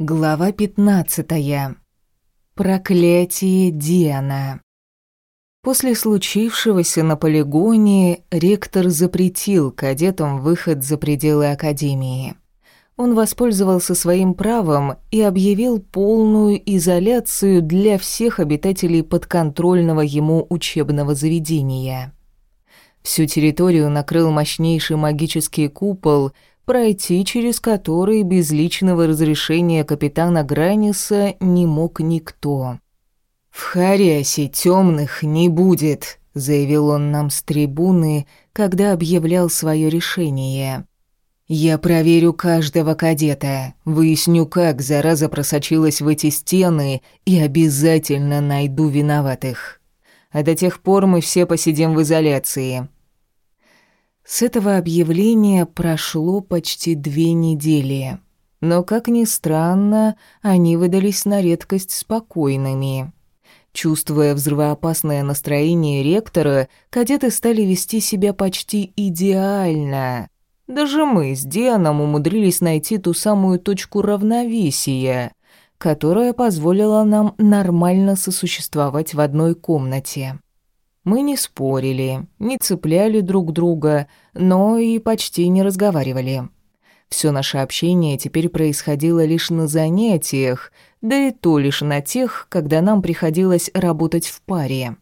Глава 15. Проклятие Диана. После случившегося на полигоне ректор запретил кадетам выход за пределы академии. Он воспользовался своим правом и объявил полную изоляцию для всех обитателей подконтрольного ему учебного заведения. Всю территорию накрыл мощнейший магический купол – пройти через который без личного разрешения капитана Граниса не мог никто. «В Хариасе темных не будет», — заявил он нам с трибуны, когда объявлял свое решение. «Я проверю каждого кадета, выясню, как зараза просочилась в эти стены и обязательно найду виноватых. А до тех пор мы все посидим в изоляции. С этого объявления прошло почти две недели. Но, как ни странно, они выдались на редкость спокойными. Чувствуя взрывоопасное настроение ректора, кадеты стали вести себя почти идеально. Даже мы с Дианом умудрились найти ту самую точку равновесия, которая позволила нам нормально сосуществовать в одной комнате. Мы не спорили, не цепляли друг друга, но и почти не разговаривали. Все наше общение теперь происходило лишь на занятиях, да и то лишь на тех, когда нам приходилось работать в паре.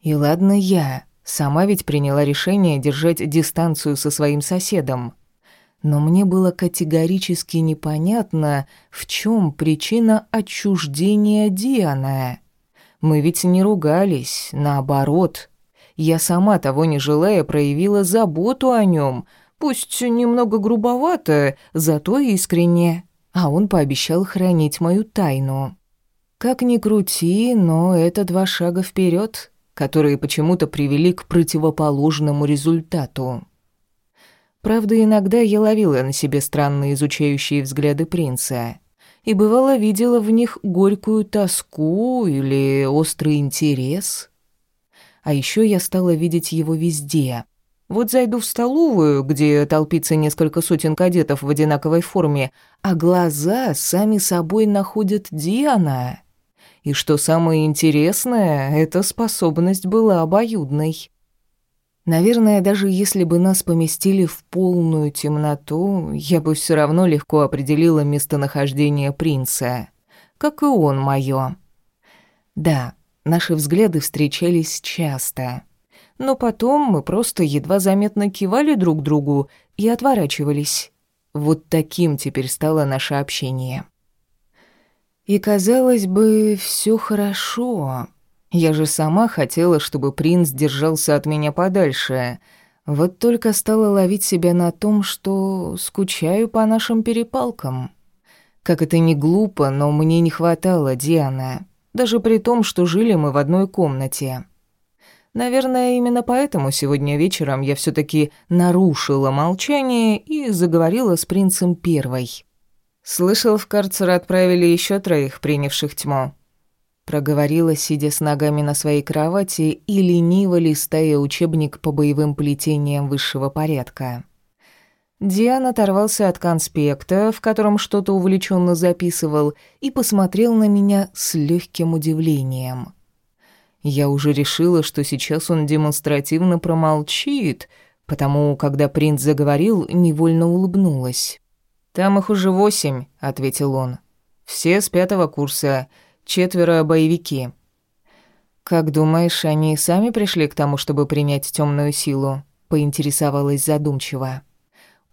И ладно я, сама ведь приняла решение держать дистанцию со своим соседом. Но мне было категорически непонятно, в чем причина отчуждения Дианы. Мы ведь не ругались, наоборот. Я сама того не желая проявила заботу о нем, пусть немного грубовато, зато искренне. А он пообещал хранить мою тайну. Как ни крути, но это два шага вперед, которые почему-то привели к противоположному результату. Правда, иногда я ловила на себе странные изучающие взгляды принца и бывало видела в них горькую тоску или острый интерес. А еще я стала видеть его везде. Вот зайду в столовую, где толпится несколько сотен кадетов в одинаковой форме, а глаза сами собой находят Диана. И что самое интересное, эта способность была обоюдной. Наверное, даже если бы нас поместили в полную темноту, я бы все равно легко определила местонахождение принца, как и он моё. Да, наши взгляды встречались часто, но потом мы просто едва заметно кивали друг другу и отворачивались. Вот таким теперь стало наше общение. И казалось бы, все хорошо. Я же сама хотела, чтобы принц держался от меня подальше. Вот только стала ловить себя на том, что скучаю по нашим перепалкам. Как это ни глупо, но мне не хватало Дианы. Даже при том, что жили мы в одной комнате. Наверное, именно поэтому сегодня вечером я все таки нарушила молчание и заговорила с принцем первой. Слышал, в карцер отправили еще троих, принявших тьму проговорила, сидя с ногами на своей кровати и лениво листая учебник по боевым плетениям высшего порядка. Диан оторвался от конспекта, в котором что-то увлеченно записывал, и посмотрел на меня с легким удивлением. Я уже решила, что сейчас он демонстративно промолчит, потому, когда принц заговорил, невольно улыбнулась. «Там их уже восемь», — ответил он. «Все с пятого курса четверо боевики. Как думаешь, они сами пришли к тому, чтобы принять темную силу? поинтересовалась задумчиво.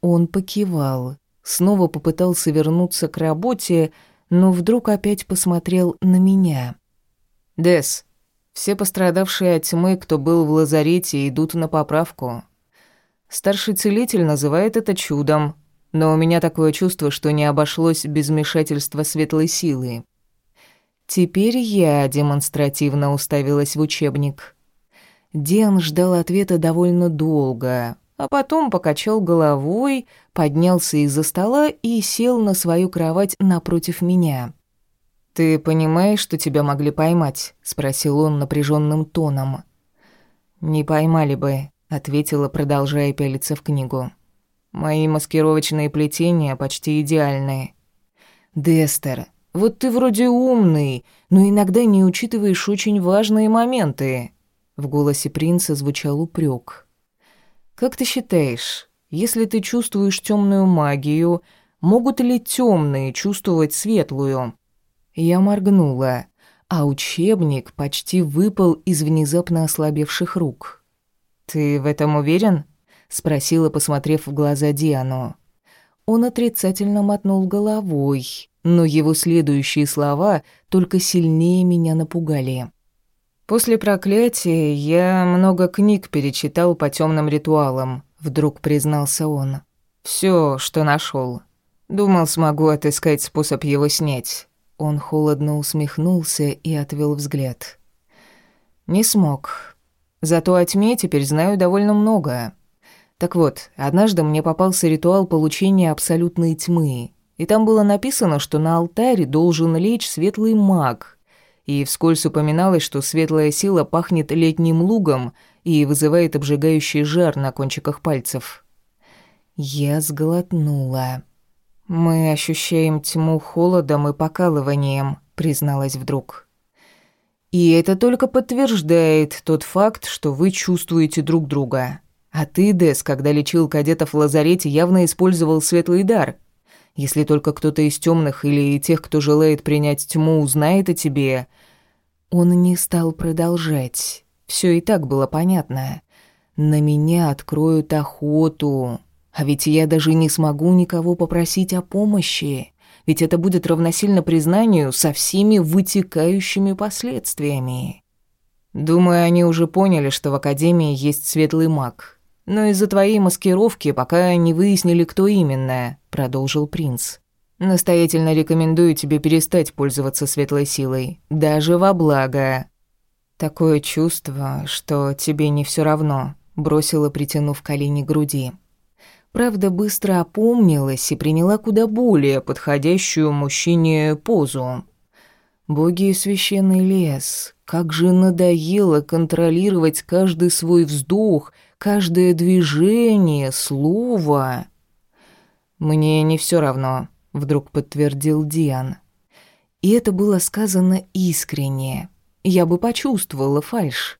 Он покивал, снова попытался вернуться к работе, но вдруг опять посмотрел на меня. Дес, все пострадавшие от тьмы, кто был в лазарете, идут на поправку. Старший целитель называет это чудом, но у меня такое чувство, что не обошлось без вмешательства светлой силы. Теперь я демонстративно уставилась в учебник. Ден ждал ответа довольно долго, а потом покачал головой, поднялся из-за стола и сел на свою кровать напротив меня. «Ты понимаешь, что тебя могли поймать?» — спросил он напряженным тоном. «Не поймали бы», — ответила, продолжая пялиться в книгу. «Мои маскировочные плетения почти идеальные. «Дестер, вот ты вроде умный, но иногда не учитываешь очень важные моменты». В голосе принца звучал упрек. «Как ты считаешь, если ты чувствуешь темную магию, могут ли темные чувствовать светлую?» Я моргнула, а учебник почти выпал из внезапно ослабевших рук. «Ты в этом уверен?» — спросила, посмотрев в глаза Диану. Он отрицательно мотнул головой, но его следующие слова только сильнее меня напугали. «После проклятия я много книг перечитал по темным ритуалам», — вдруг признался он. Все, что нашел. Думал, смогу отыскать способ его снять». Он холодно усмехнулся и отвел взгляд. «Не смог. Зато о тьме теперь знаю довольно много. Так вот, однажды мне попался ритуал получения абсолютной тьмы, и там было написано, что на алтаре должен лечь светлый маг. И вскользь упоминалось, что светлая сила пахнет летним лугом и вызывает обжигающий жар на кончиках пальцев. Я сглотнула. «Мы ощущаем тьму холодом и покалыванием», — призналась вдруг. «И это только подтверждает тот факт, что вы чувствуете друг друга. А ты, Дес, когда лечил кадетов в лазарете, явно использовал светлый дар. Если только кто-то из темных или тех, кто желает принять тьму, узнает о тебе...» Он не стал продолжать. Все и так было понятно. На меня откроют охоту. А ведь я даже не смогу никого попросить о помощи. Ведь это будет равносильно признанию со всеми вытекающими последствиями. Думаю, они уже поняли, что в Академии есть светлый маг. Но из-за твоей маскировки пока не выяснили, кто именно», — продолжил принц. «Настоятельно рекомендую тебе перестать пользоваться светлой силой, даже во благо». «Такое чувство, что тебе не все равно», — бросила, притянув колени к груди. Правда, быстро опомнилась и приняла куда более подходящую мужчине позу. Боги и священный лес, как же надоело контролировать каждый свой вздох — каждое движение, слово. «Мне не все равно», — вдруг подтвердил Диан. И это было сказано искренне. Я бы почувствовала фальшь.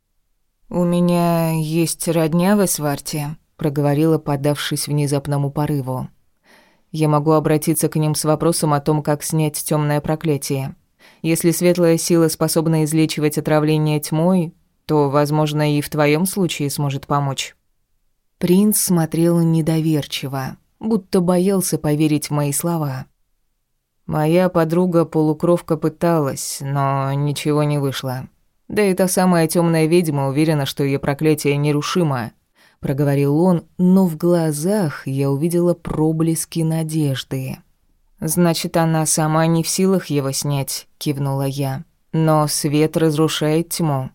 «У меня есть родня в Эсварте», — проговорила, поддавшись внезапному порыву. «Я могу обратиться к ним с вопросом о том, как снять темное проклятие. Если светлая сила способна излечивать отравление тьмой, то, возможно, и в твоем случае сможет помочь». Принц смотрел недоверчиво, будто боялся поверить в мои слова. Моя подруга-полукровка пыталась, но ничего не вышло. Да и та самая темная ведьма уверена, что ее проклятие нерушимо, проговорил он, но в глазах я увидела проблески надежды. Значит, она сама не в силах его снять, кивнула я. Но свет разрушает тьму.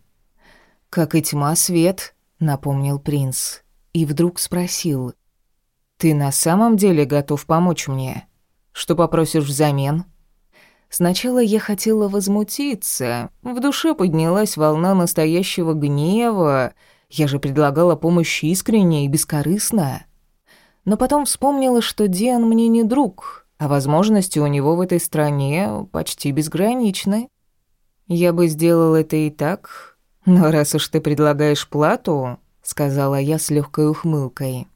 «Как и тьма свет», — напомнил принц. И вдруг спросил. «Ты на самом деле готов помочь мне? Что попросишь взамен?» Сначала я хотела возмутиться. В душе поднялась волна настоящего гнева. Я же предлагала помощь искренне и бескорыстно. Но потом вспомнила, что Диан мне не друг, а возможности у него в этой стране почти безграничны. Я бы сделал это и так, «Но раз уж ты предлагаешь плату», — сказала я с легкой ухмылкой,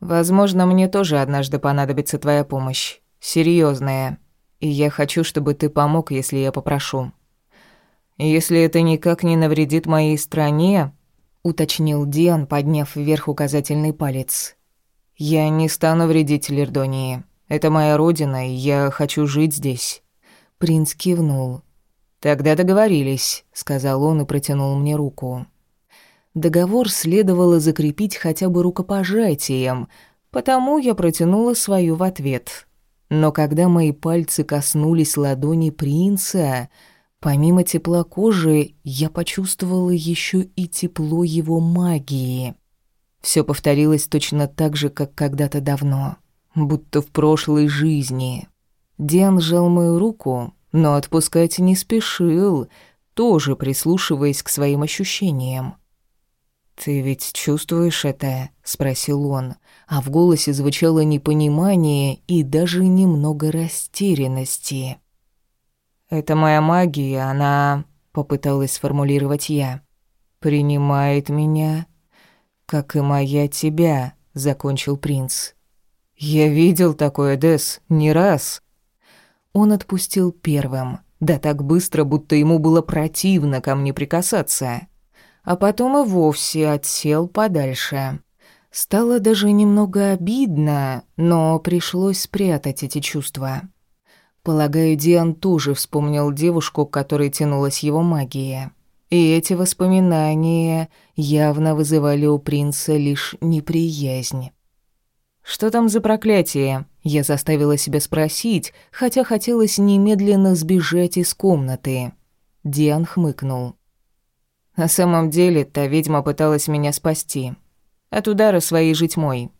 «возможно, мне тоже однажды понадобится твоя помощь. серьезная, И я хочу, чтобы ты помог, если я попрошу. Если это никак не навредит моей стране», — уточнил Диан, подняв вверх указательный палец. «Я не стану вредить Лердонии. Это моя родина, и я хочу жить здесь». Принц кивнул. «Тогда договорились», — сказал он и протянул мне руку. Договор следовало закрепить хотя бы рукопожатием, потому я протянула свою в ответ. Но когда мои пальцы коснулись ладони принца, помимо тепла кожи, я почувствовала еще и тепло его магии. Все повторилось точно так же, как когда-то давно, будто в прошлой жизни. Диан сжал мою руку, но отпускать не спешил, тоже прислушиваясь к своим ощущениям. «Ты ведь чувствуешь это?» — спросил он, а в голосе звучало непонимание и даже немного растерянности. «Это моя магия, она...» — попыталась сформулировать я. «Принимает меня, как и моя тебя», — закончил принц. «Я видел такое, Дес, не раз». Он отпустил первым, да так быстро, будто ему было противно ко мне прикасаться а потом и вовсе отсел подальше. Стало даже немного обидно, но пришлось спрятать эти чувства. Полагаю, Диан тоже вспомнил девушку, к которой тянулась его магия. И эти воспоминания явно вызывали у принца лишь неприязнь. «Что там за проклятие?» Я заставила себя спросить, хотя хотелось немедленно сбежать из комнаты. Диан хмыкнул. На самом деле, та ведьма пыталась меня спасти. От удара своей житьмой.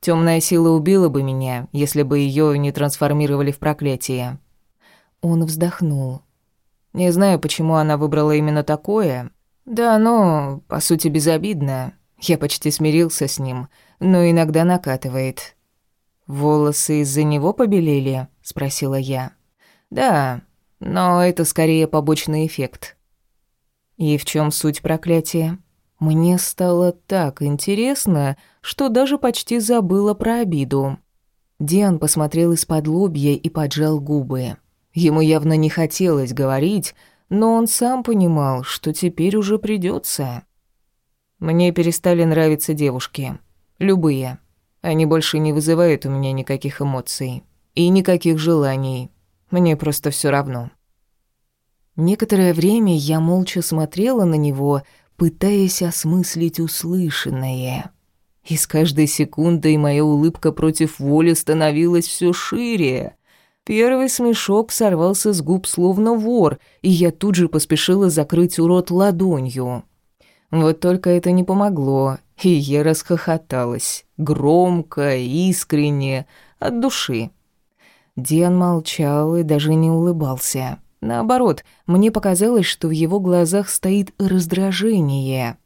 Темная сила убила бы меня, если бы ее не трансформировали в проклятие. Он вздохнул. Не знаю, почему она выбрала именно такое. Да, оно, по сути, безобидно. Я почти смирился с ним, но иногда накатывает. «Волосы из-за него побелели?» — спросила я. «Да, но это скорее побочный эффект. И в чем суть проклятия? Мне стало так интересно, что даже почти забыла про обиду. Диан посмотрел из-под лобья и поджал губы. Ему явно не хотелось говорить, но он сам понимал, что теперь уже придется. Мне перестали нравиться девушки. Любые. Они больше не вызывают у меня никаких эмоций. И никаких желаний. Мне просто все равно. Некоторое время я молча смотрела на него, пытаясь осмыслить услышанное. И с каждой секундой моя улыбка против воли становилась все шире. Первый смешок сорвался с губ словно вор, и я тут же поспешила закрыть урод ладонью. Вот только это не помогло, и я расхохоталась. Громко, искренне, от души. Диан молчал и даже не улыбался. Наоборот, мне показалось, что в его глазах стоит раздражение.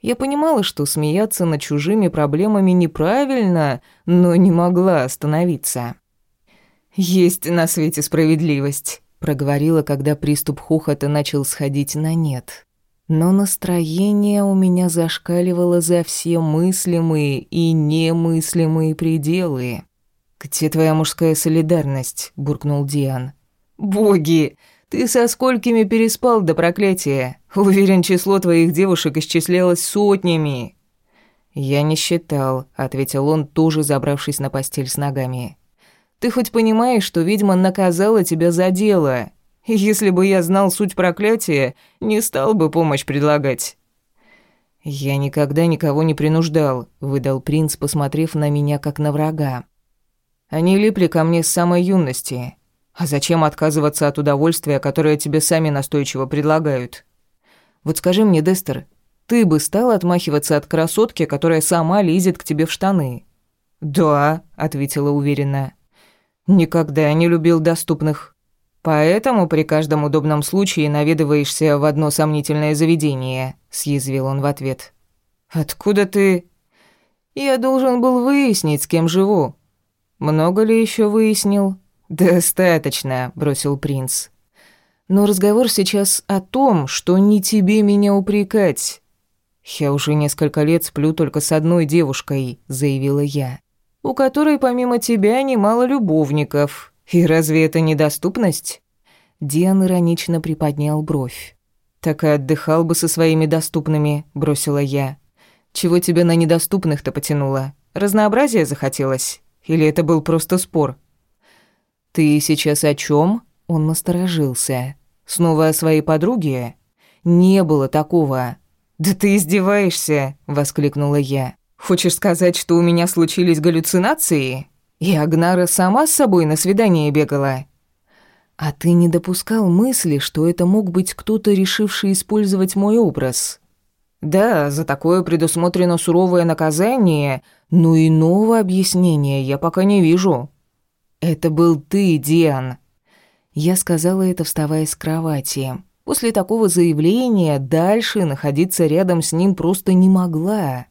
Я понимала, что смеяться над чужими проблемами неправильно, но не могла остановиться. «Есть на свете справедливость», — проговорила, когда приступ хохота начал сходить на нет. Но настроение у меня зашкаливало за все мыслимые и немыслимые пределы. «Где твоя мужская солидарность?» — буркнул Диан. «Боги! Ты со сколькими переспал до проклятия? Уверен, число твоих девушек исчислялось сотнями». «Я не считал», — ответил он, тоже забравшись на постель с ногами. «Ты хоть понимаешь, что ведьма наказала тебя за дело? Если бы я знал суть проклятия, не стал бы помощь предлагать». «Я никогда никого не принуждал», — выдал принц, посмотрев на меня как на врага. «Они липли ко мне с самой юности. А зачем отказываться от удовольствия, которое тебе сами настойчиво предлагают? Вот скажи мне, Дестер, ты бы стал отмахиваться от красотки, которая сама лезет к тебе в штаны? Да, ответила уверенно. Никогда не любил доступных. Поэтому при каждом удобном случае наведываешься в одно сомнительное заведение, съязвил он в ответ. Откуда ты? Я должен был выяснить, с кем живу. Много ли еще выяснил? «Достаточно», — бросил принц. «Но разговор сейчас о том, что не тебе меня упрекать». «Я уже несколько лет сплю только с одной девушкой», — заявила я, «у которой помимо тебя немало любовников. И разве это недоступность?» Диан иронично приподнял бровь. «Так и отдыхал бы со своими доступными», — бросила я. «Чего тебя на недоступных-то потянуло? Разнообразие захотелось? Или это был просто спор?» «Ты сейчас о чем? Он насторожился. «Снова о своей подруге?» «Не было такого». «Да ты издеваешься!» — воскликнула я. «Хочешь сказать, что у меня случились галлюцинации? И Агнара сама с собой на свидание бегала?» «А ты не допускал мысли, что это мог быть кто-то, решивший использовать мой образ?» «Да, за такое предусмотрено суровое наказание, но иного объяснения я пока не вижу». «Это был ты, Диан!» Я сказала это, вставая с кровати. После такого заявления дальше находиться рядом с ним просто не могла.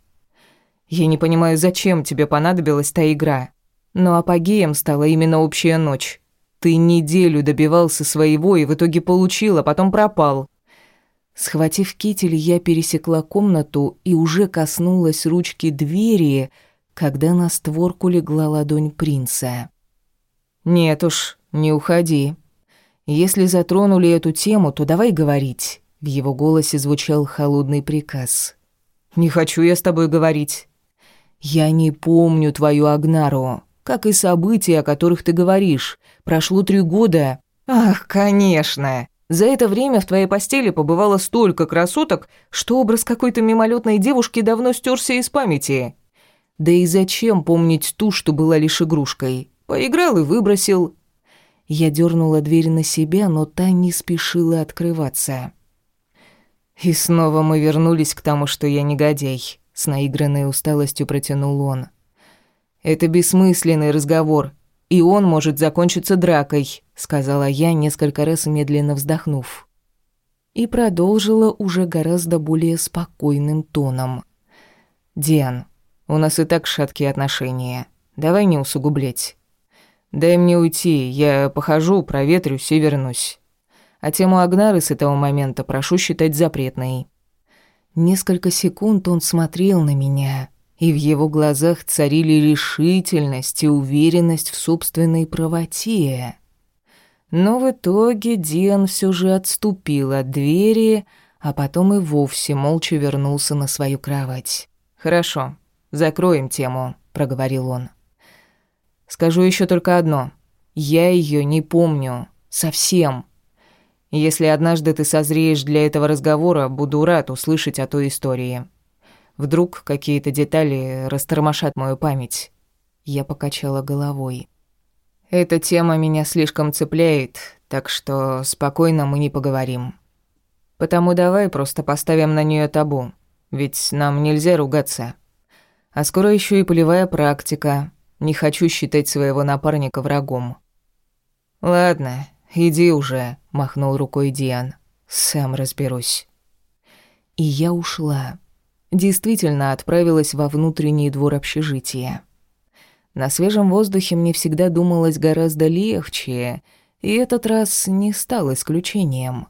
Я не понимаю, зачем тебе понадобилась та игра. Но апогеем стала именно общая ночь. Ты неделю добивался своего и в итоге получил, а потом пропал. Схватив китель, я пересекла комнату и уже коснулась ручки двери, когда на створку легла ладонь принца. «Нет уж, не уходи. Если затронули эту тему, то давай говорить». В его голосе звучал холодный приказ. «Не хочу я с тобой говорить. Я не помню твою Агнару, как и события, о которых ты говоришь. Прошло три года». «Ах, конечно!» За это время в твоей постели побывало столько красоток, что образ какой-то мимолетной девушки давно стерся из памяти. Да и зачем помнить ту, что была лишь игрушкой? Поиграл и выбросил. Я дернула дверь на себя, но та не спешила открываться. И снова мы вернулись к тому, что я негодяй. С наигранной усталостью протянул он. Это бессмысленный разговор, и он может закончиться дракой, сказала я, несколько раз медленно вздохнув. И продолжила уже гораздо более спокойным тоном. «Диан, у нас и так шаткие отношения. Давай не усугублять. Дай мне уйти, я похожу, проветрюсь и вернусь. А тему Агнары с этого момента прошу считать запретной». Несколько секунд он смотрел на меня, и в его глазах царили решительность и уверенность в собственной правоте. Но в итоге Диан все же отступил от двери, а потом и вовсе молча вернулся на свою кровать. «Хорошо, закроем тему», — проговорил он. «Скажу еще только одно. Я ее не помню. Совсем. Если однажды ты созреешь для этого разговора, буду рад услышать о той истории». Вдруг какие-то детали растормошат мою память. Я покачала головой. Эта тема меня слишком цепляет, так что спокойно мы не поговорим. Потому давай просто поставим на нее табу, ведь нам нельзя ругаться. А скоро еще и полевая практика. Не хочу считать своего напарника врагом. Ладно, иди уже, махнул рукой Диан. Сам разберусь. И я ушла действительно отправилась во внутренний двор общежития. На свежем воздухе мне всегда думалось гораздо легче, и этот раз не стал исключением.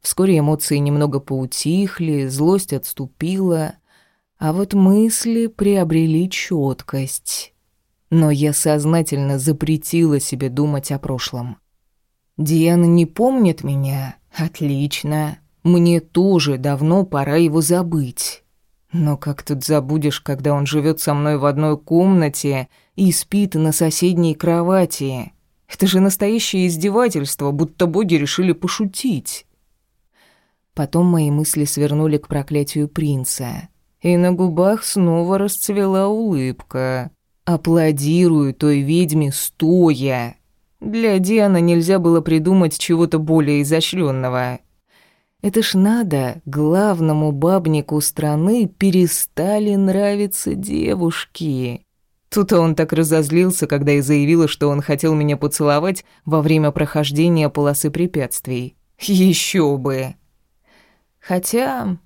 Вскоре эмоции немного поутихли, злость отступила, а вот мысли приобрели четкость. Но я сознательно запретила себе думать о прошлом. Диана не помнит меня? Отлично. Мне тоже давно пора его забыть. Но как тут забудешь, когда он живет со мной в одной комнате и спит на соседней кровати? Это же настоящее издевательство, будто боги решили пошутить. Потом мои мысли свернули к проклятию принца, и на губах снова расцвела улыбка. Аплодирую той ведьме стоя. Для Дианы нельзя было придумать чего-то более изощренного. Это ж надо, главному бабнику страны перестали нравиться девушки. Тут он так разозлился, когда я заявила, что он хотел меня поцеловать во время прохождения полосы препятствий. Еще бы. Хотя...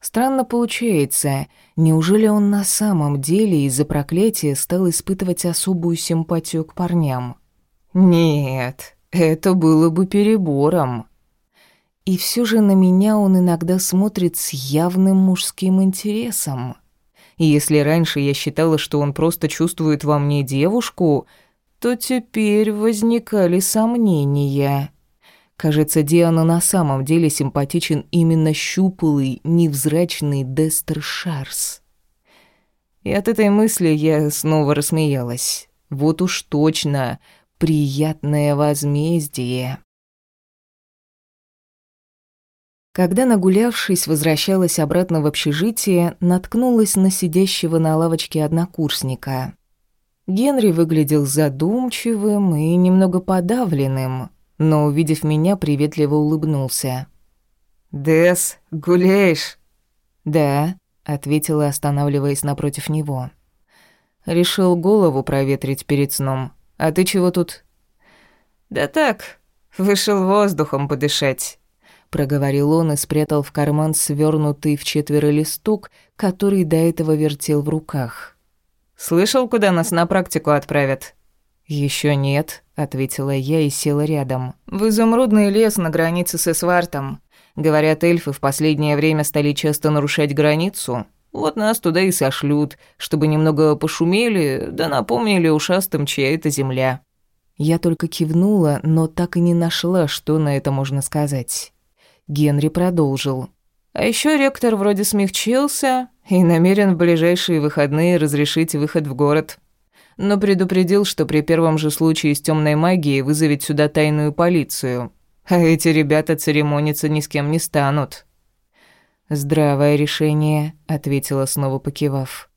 Странно получается. Неужели он на самом деле из-за проклятия стал испытывать особую симпатию к парням? Нет, это было бы перебором. И все же на меня он иногда смотрит с явным мужским интересом. И если раньше я считала, что он просто чувствует во мне девушку, то теперь возникали сомнения. Кажется, Диана на самом деле симпатичен именно щуплый, невзрачный Дестер Шарс. И от этой мысли я снова рассмеялась. Вот уж точно, приятное возмездие. Когда, нагулявшись, возвращалась обратно в общежитие, наткнулась на сидящего на лавочке однокурсника. Генри выглядел задумчивым и немного подавленным, но, увидев меня, приветливо улыбнулся. «Дэс, гуляешь?» «Да», — ответила, останавливаясь напротив него. «Решил голову проветрить перед сном. А ты чего тут?» «Да так, вышел воздухом подышать». — проговорил он и спрятал в карман свернутый в четверо листок, который до этого вертел в руках. «Слышал, куда нас на практику отправят?» Еще нет», — ответила я и села рядом. «В изумрудный лес на границе с Эсвартом. Говорят, эльфы в последнее время стали часто нарушать границу. Вот нас туда и сошлют, чтобы немного пошумели, да напомнили ушастым, чья это земля». Я только кивнула, но так и не нашла, что на это можно сказать. Генри продолжил. «А еще ректор вроде смягчился и намерен в ближайшие выходные разрешить выход в город. Но предупредил, что при первом же случае с темной магией вызовет сюда тайную полицию. А эти ребята церемониться ни с кем не станут». «Здравое решение», — ответила снова покивав.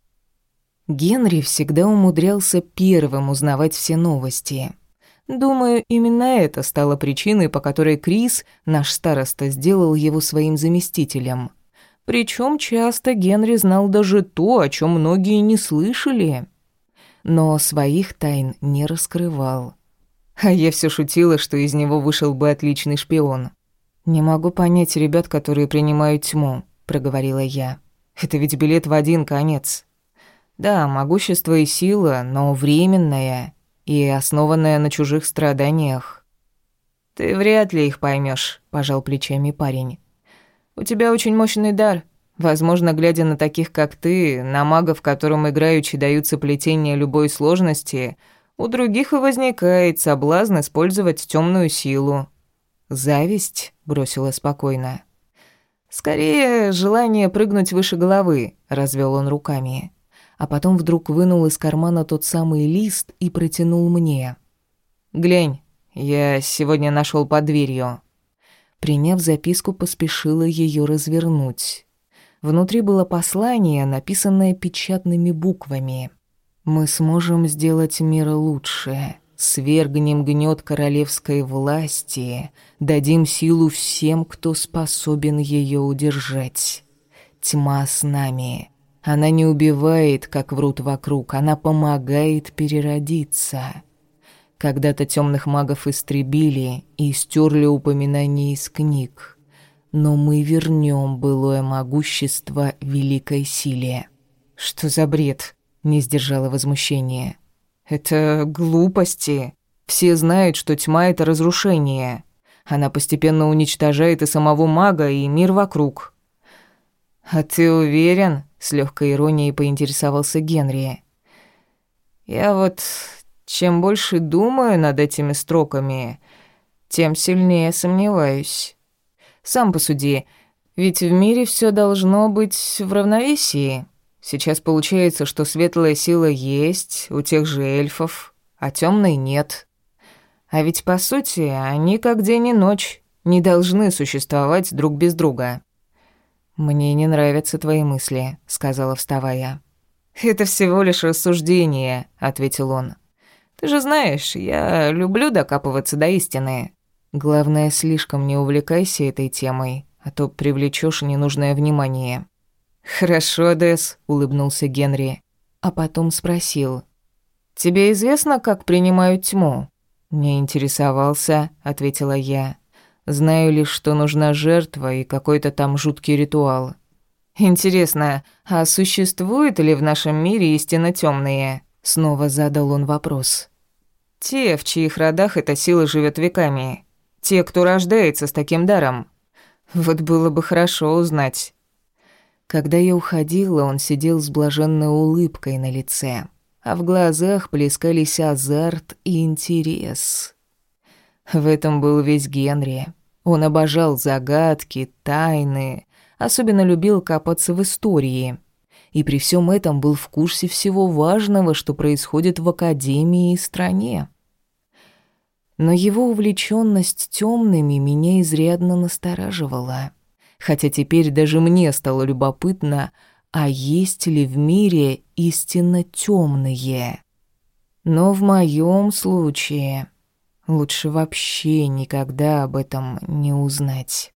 Генри всегда умудрялся первым узнавать все новости. Думаю, именно это стало причиной, по которой Крис, наш староста, сделал его своим заместителем. Причем часто Генри знал даже то, о чем многие не слышали. Но своих тайн не раскрывал. А я все шутила, что из него вышел бы отличный шпион. «Не могу понять ребят, которые принимают тьму», — проговорила я. «Это ведь билет в один конец. Да, могущество и сила, но временное и основанная на чужих страданиях. «Ты вряд ли их поймешь, пожал плечами парень. «У тебя очень мощный дар. Возможно, глядя на таких, как ты, на магов, которым играючи даются плетения любой сложности, у других и возникает соблазн использовать темную силу». «Зависть?» — бросила спокойно. «Скорее, желание прыгнуть выше головы», — развел он руками а потом вдруг вынул из кармана тот самый лист и протянул мне. «Глянь, я сегодня нашел под дверью». Приняв записку, поспешила ее развернуть. Внутри было послание, написанное печатными буквами. «Мы сможем сделать мир лучше, свергнем гнет королевской власти, дадим силу всем, кто способен ее удержать. Тьма с нами, она не убивает, как врут вокруг, она помогает переродиться. Когда-то темных магов истребили и стерли упоминания из книг. Но мы вернем былое могущество великой силе. Что за бред? Не сдержала возмущения. Это глупости. Все знают, что тьма — это разрушение. Она постепенно уничтожает и самого мага, и мир вокруг. А ты уверен? С легкой иронией поинтересовался Генри. «Я вот чем больше думаю над этими строками, тем сильнее сомневаюсь. Сам посуди, ведь в мире все должно быть в равновесии. Сейчас получается, что светлая сила есть у тех же эльфов, а темной нет. А ведь, по сути, они как день и ночь, не должны существовать друг без друга». «Мне не нравятся твои мысли», — сказала, вставая. «Это всего лишь рассуждение», — ответил он. «Ты же знаешь, я люблю докапываться до истины». «Главное, слишком не увлекайся этой темой, а то привлечешь ненужное внимание». «Хорошо, Дэс», — улыбнулся Генри, а потом спросил. «Тебе известно, как принимают тьму?» «Не интересовался», — ответила я. Знаю лишь, что нужна жертва и какой-то там жуткий ритуал. Интересно, а существуют ли в нашем мире истинно темные? Снова задал он вопрос. Те, в чьих родах эта сила живет веками. Те, кто рождается с таким даром. Вот было бы хорошо узнать. Когда я уходила, он сидел с блаженной улыбкой на лице, а в глазах плескались азарт и интерес. В этом был весь Генри. Он обожал загадки, тайны, особенно любил копаться в истории. И при всем этом был в курсе всего важного, что происходит в академии и стране. Но его увлеченность темными меня изрядно настораживала. Хотя теперь даже мне стало любопытно, а есть ли в мире истинно темные? Но в моем случае Лучше вообще никогда об этом не узнать.